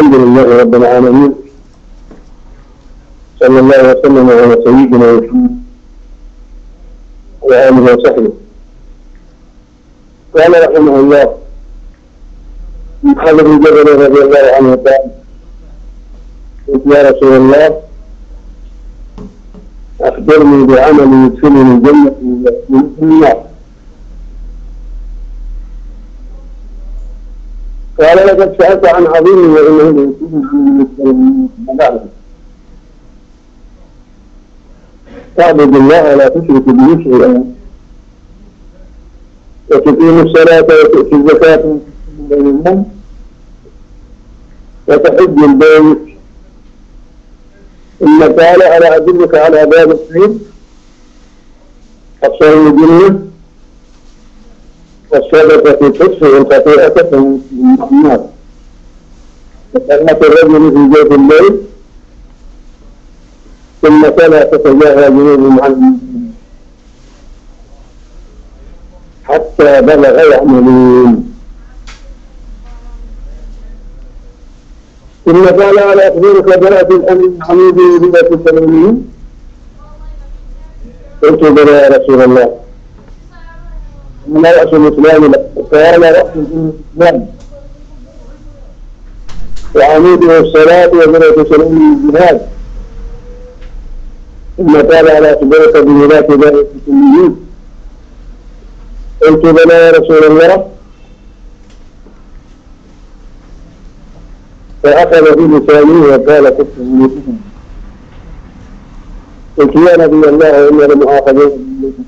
الحمد لله رب العالمين. صلى الله وسلم على سيدنا محمد وآله وصحبه. قال رحمه الله محمد بن جبل رضي الله عنه قال قلت يا رسول الله أخبرني بعمل يدخلني الجنة من النار. قال لقد سألت عن عظيم وإنه يكون عن تعبد الله ولا تشرك به شيئا. وتقيم الصلاة وتؤتي الزكاة بينهم وتحج البيت. ثم قال ألا أدلك على باب الخير الصوم الجنة والصدقة تطفئ من النار وكلمة الرجل في جوف الليل. ثم فلا تتجاهى جنوبهم عن حتى بلغ يعملون. ثم قال على أخبرك برأة الأمر الحميد بذات السلمين قلت بلى يا رسول الله. ما رأس الإسلام قال رأس الإسلام وعميده الصلاة وبرأة سلمين الجهاد. ثم قال على أخبرك بولاة ذلك السلمين قلت بلى يا رسول الله. فأخذ بلسانه وقال كف بيوتكم قلت يا نبي الله إنا لمؤاخذون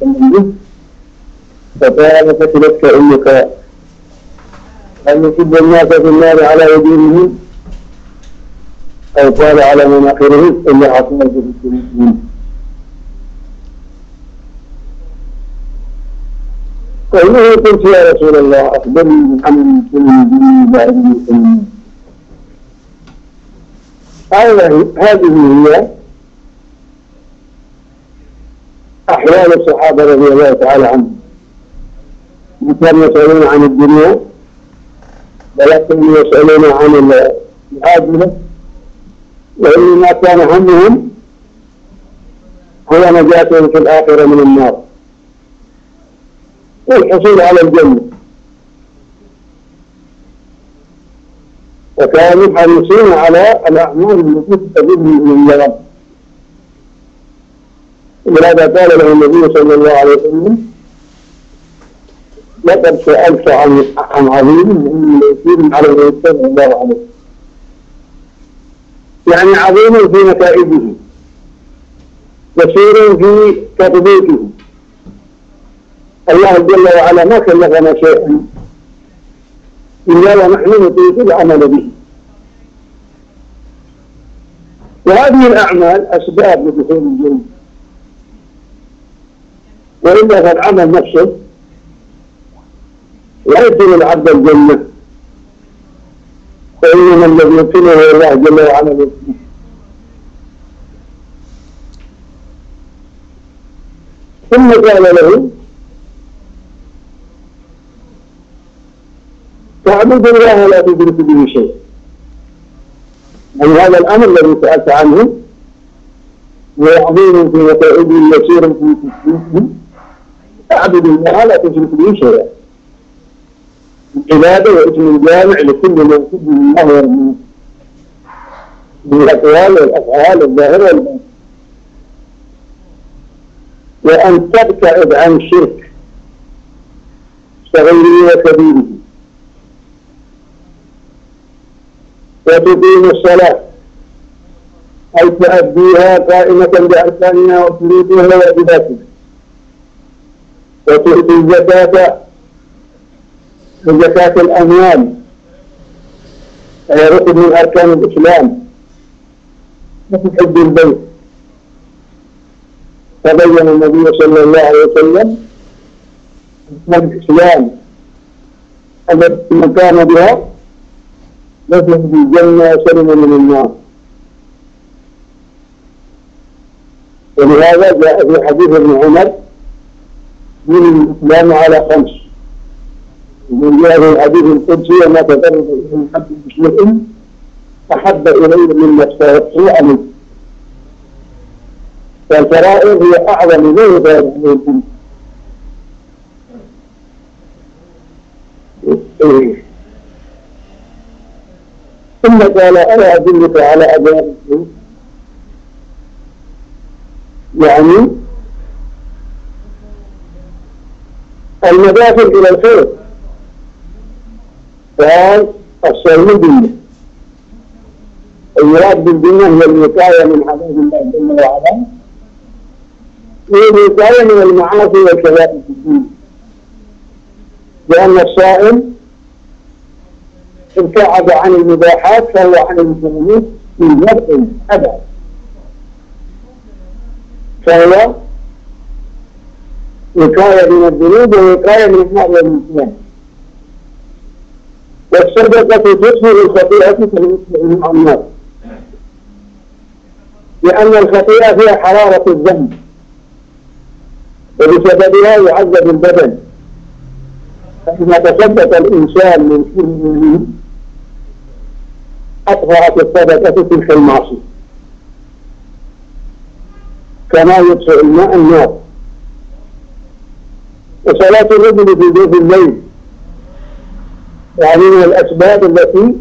به فقال فتلك أمك أن يسب الناس في النار على وجوههم أو قال على مناخرهم إلا عصمت في المسلمين قوله قلت يا رسول الله أخبرني عن كل دين بعد المسلمين هذه هي أحوال الصحابة رضي الله تعالى عنهم. كانوا يسألون عن الدنيا ولكن يسألون عن العاجلة وإنما كان همهم هو نجاتهم في الآخرة من النار. والحصول على الجنة. وكانوا حريصين على الأعمال التي تستجيب من الرب ولهذا قال له النبي صلى الله عليه وسلم لقد سألت عن عن عظيم من يسير على صلى الله عليه يعني عظيم في نتائجه يسير في تطبيقه. الله جل وعلا ما كلفنا شيئا إلا ونحن نطيق العمل به. وهذه الأعمال أسباب لدخول الجنة. وإلا فالعمل نفسه لا يدخل العبد الجنة فإنما الذي يدخله الله جل وعلا ثم قال له تعبد الله ولا تدرك به شيء يعني هذا الأمر الذي سألت عنه وعظيم في نتائجه يسير في تسليمه تعبد الله لا تشرك به شيئا العبادة واسم الجامع لكل ما يحب الله من الأقوال والأفعال الظاهرة والباطنة. وأن تبتعد عن الشرك صغيره وكبيره. وتقيم الصلاة. أي تؤديها قائمة بأركانها وشروطها وواجباتها. وتؤتي الزكاة زكاة الأموال ركن من أركان الإسلام. وتحج البيت. تبين النبي صلى الله عليه وسلم أن الإسلام من كان بها نزل في الجنة وسلم من النار. ولهذا جاء في حديث ابن عمر من الإسلام على خمس. من في الحديث القدسي وما تقرب إليه الحد بشيء أحب إليه من نفسه عليه والفرائض هي أعظم من هذه ثم قال ألا أدلك على أبواب يعني المداخل إلى الخير. قال بالله. المراد بالدنيا هي الوقاية من عذاب الله جل وعلا. هي الوقاية من المعاصي والكبائر في الدين. لأن الصائم ابتعد عن المباحات فهو عن المسلمين في نفع أبدا فهو وقاية من الذنوب ووقاية من النار والنسيان والصدقة تطفئ الخطيئة فيطفئ النار لأن الخطيئة فيها حرارة الذنب. وبسببها يعذب البدن. فإذا تصدق الإنسان من كل أطفأت الصدقة تلك المعصية. كما يطفئ الماء النار. وصلاة الرجل في جوف الليل. يعني من الأسباب التي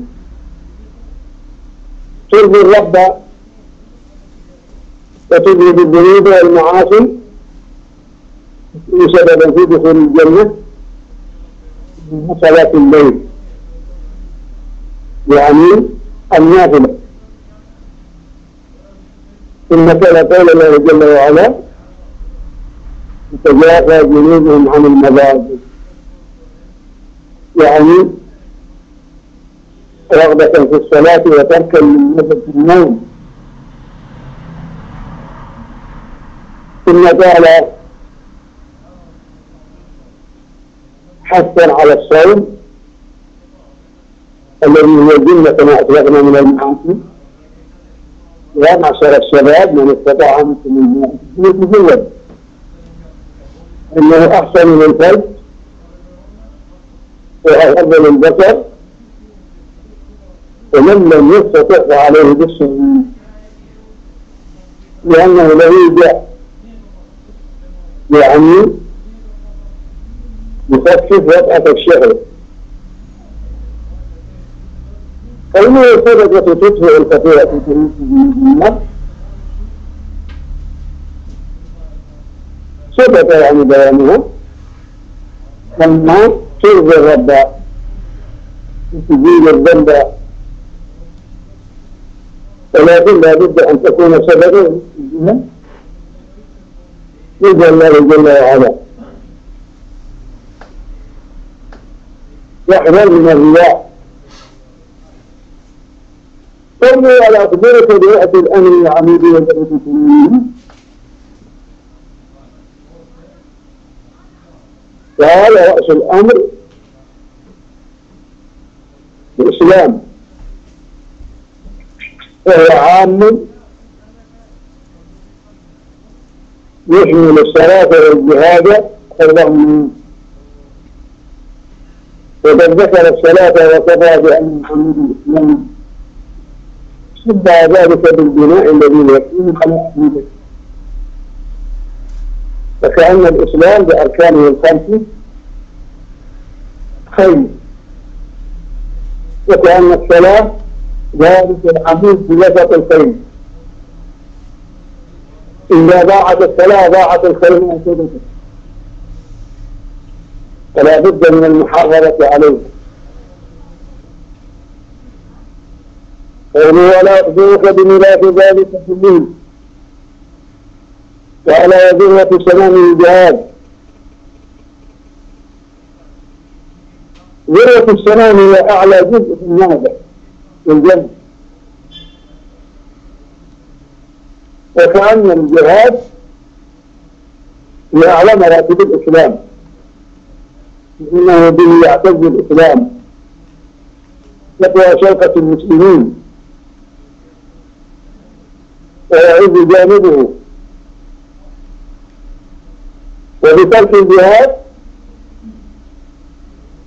ترضي الرب وتذهب الذنوب والمعاصي سببا في دخول الجنة صلاة الليل. يعني النافلة. ثم كان قول الله جل وعلا تتجافى جنوبهم عن المضاجع يعني رغبة في الصلاة وتركا من النوم ثم قال حثا على الصوم الذي هو الجنة كما أطلقنا من المعاصي. يا معشر الشباب من استطاع منكم يتزوج إنه أحسن من الفرد واغض للبصر ومن لم يستطع فعليه بالصوم لأنه له يبيع يعني يخفف وطأة الشهر. فإنه صدقة تطفئ الخطيئة في النفس صدقة يعني بيانها ثم ترضي الرب تزيل الذنب ولكن بد أن تكون صدقة يرجى الله جل وعلا يحذر من الرياء. صلوا على أخبرك بيئة الأمر العميد والأرض وهذا رأس الأمر الإسلام وهو عام يشمل الصلاة والجهاد اللهم وقد ذكر الصلاة وكفى بأن محمد الإسلام. شبه ذلك بالبناء الذي يكون على أهله فكأن الإسلام بأركانه الخمس خير. وكأن الصلاة ذلك العمود بوسط الخير إذا ضاعت الصلاة ضاعت الخير من سبته فلا بد من المحافظة عليه. قولوا ولا أخبرك بملاك ذلك كله وعلى ذروة سلام الجهاد. ذروة السلام هي أعلى جزء في النهضة الجنة. وكأن الجهاد هي أعلى مراتب الإسلام. إنه به يعتز الإسلام. تقوى شوكة المسلمين. ويعز جانبه. وبترك الجهاد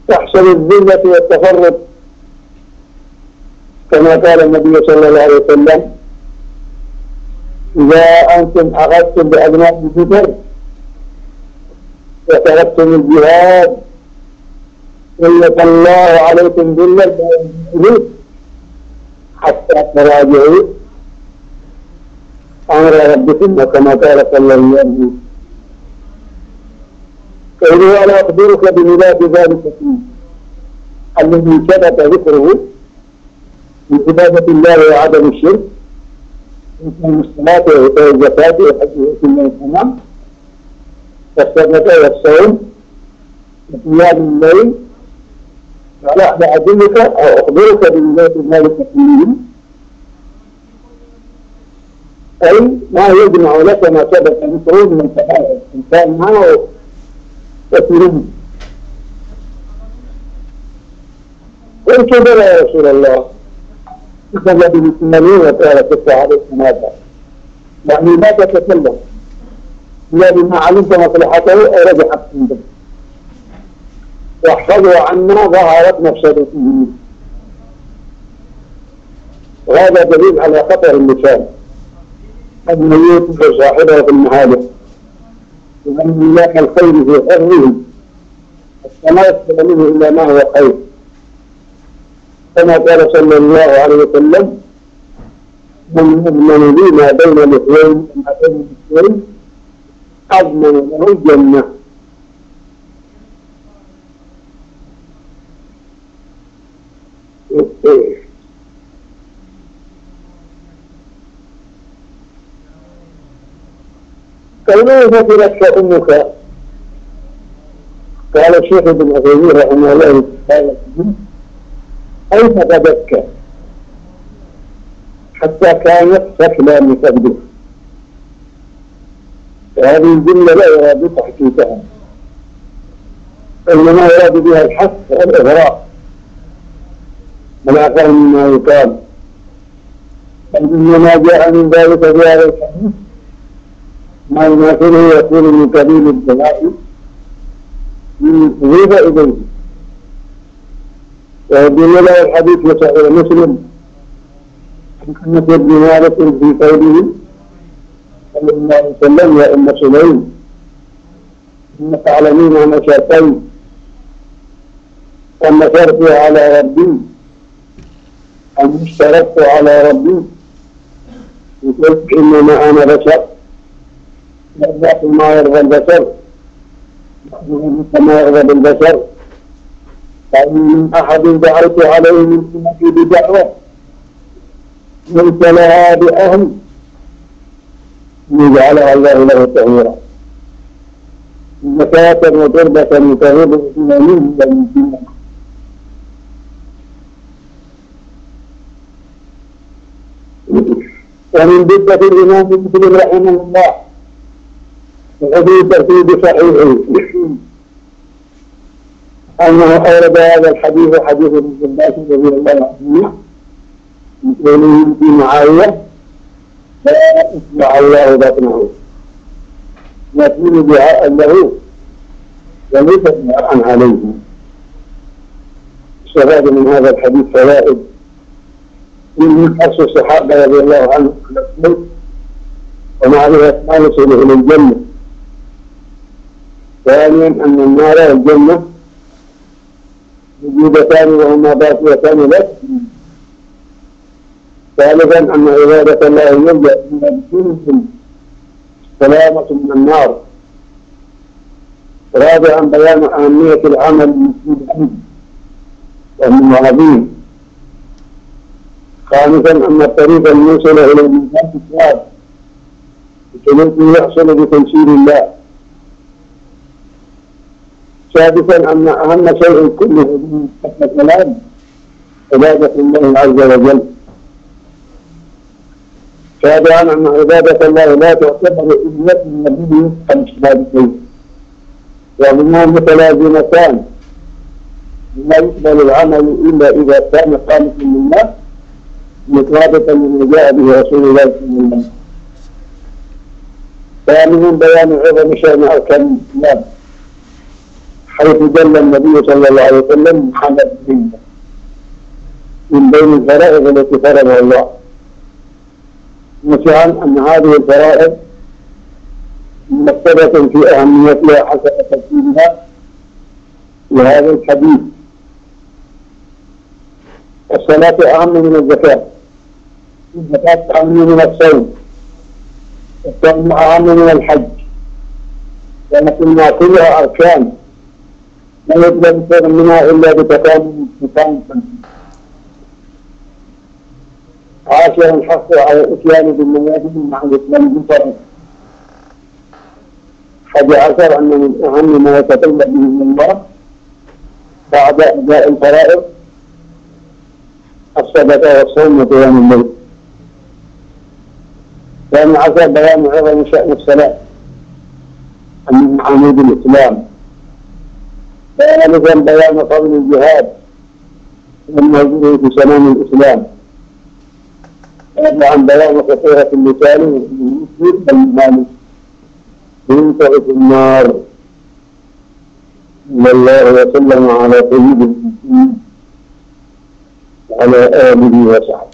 تحصل الذلة والتفرد كما قال النبي صلى الله عليه وسلم إذا أنتم أخذتم بأبناء الفطر وتركتم الجهاد سلط الله عليكم ذلا حتى تراجعوا أمر ربكم. وكما قال صلى الله عليه وسلم قولوا ألا أخبرك بملاك ذلك الذي ثبت ذكره من عبادة الله وعدم الشرك. من الصلاة وإيتاء الزكاة وحج وإتم الحمام. والصدقة والصوم. وقيام الليل. على أحد أدلك أو أخبرك بملاك ذلك كله أي ما يجمع لك ما سبق ذكره من الكفاية الإنسان معه وسيره قلت بلى يا رسول الله. دخل بالثمانين وقال كف عليك ماذا يعني ما تتكلم الذي ما علمت مصلحته رجعت عنده واحفظوا عنا ظهرت مفسدته وهذا دليل على خطر اللسان أن يوقف صاحبه في المهالك وأن الله الخير في حره وما يقبل منه إلا ما هو خير. كما قال صلى الله عليه وسلم من يضمن لي ما بين الاثنين ما بين الاثنين أضمن له الجنة. كيف فتلك أمك؟ قال الشيخ ابن عثيمين رحمه الله تعالى. أي فقدتك حتى كانت سفلا لكبده وهذه الجملة لا يراد تحقيقها. إنما يراد بها الحث والإغراء. من أفهم مما يقال. بل إنما جاء من ذلك في هذا الحديث. ما يماثله يكون من كبير الدلائل. يضيف إليه. له الحديث في مسلم انس بن مالك في قوله صلى الله عليه وسلم يا ام سليم انك تعلمين ان شاتين ونشرت على ربي أن اشتركت على ربي وقلت إنما أنا بشر يرضى ما يرضى البشر كما يرضى بالبشر. فإن من أحد دعوت عليه من أمتي بدعوة ليس لها بأهل يجعلها الله له تغييرا زكاة وتربة تغيب الإسلامين بل ومن بدة الإمام مسلم رحمه الله وفي ترتيب صحيحه. أنه أورد هذا الحديث حديث ابن عباس رضي الله عنه. من في معاوية لا يتبع الله بطنه. يكون دعاء له وليس دعاء عليه. استفاد من هذا الحديث فوائد. من حرص الصحابة رضي الله عنهم ومعرفة ما يصل إلى الجنة. ثانيا أن النار والجنة وجودتان وهما باقيتان لك. ثالثا أن عبادة الله إلى بكل سلامة من النار. رابعا بيان أهمية العمل المسلم وهو عظيم. خامسا أن الطريق الموصل إلى الميزان الثواب بسلوك يحصل بتنشير الله. سادسا أن أهم شيء كله من الكلام عبادة الله عز وجل. سابعا أن عبادة الله لا تعتبر إلا النبي خمس عبادتين وهما متلازمتان. لا يقبل العمل إلا إذا كان خالصا لله مطابقا لما جاء به رسول الله صلى الله عليه وسلم. ثانيا بيان عظم شأن أركان الإسلام حيث دل النبي صلى الله عليه وسلم محمد بن من بين الفرائض التي فرضها الله. نشعر أن هذه الفرائض مرتبة في أهميتها حسب ترتيبها لهذا الحديث. الصلاة أهم من الزكاة. الزكاة أهم من الصوم. الصوم أهم من الحج. ولكنها كلها أركان. لا يطلب شيء منها إلا بتكامل التكامل عاشر الحق على الإتيان بالمواجب مع الإسلام بالفرق حد عشر أن من أهم ما يتطلب به الله بعد أداء الفرائض الصدقة والصوم وقيام الليل. ثاني عشر بيان عظم شأن الصلاة من عمود الإسلام ثالثا بيان فضل الجهاد والموجود في سنن الإسلام. رابعا بيان خطورة اللسان والمسلم. والمال ينفع في النار. صلى الله وسلم على سيد المسلمين وعلى آله وصحبه.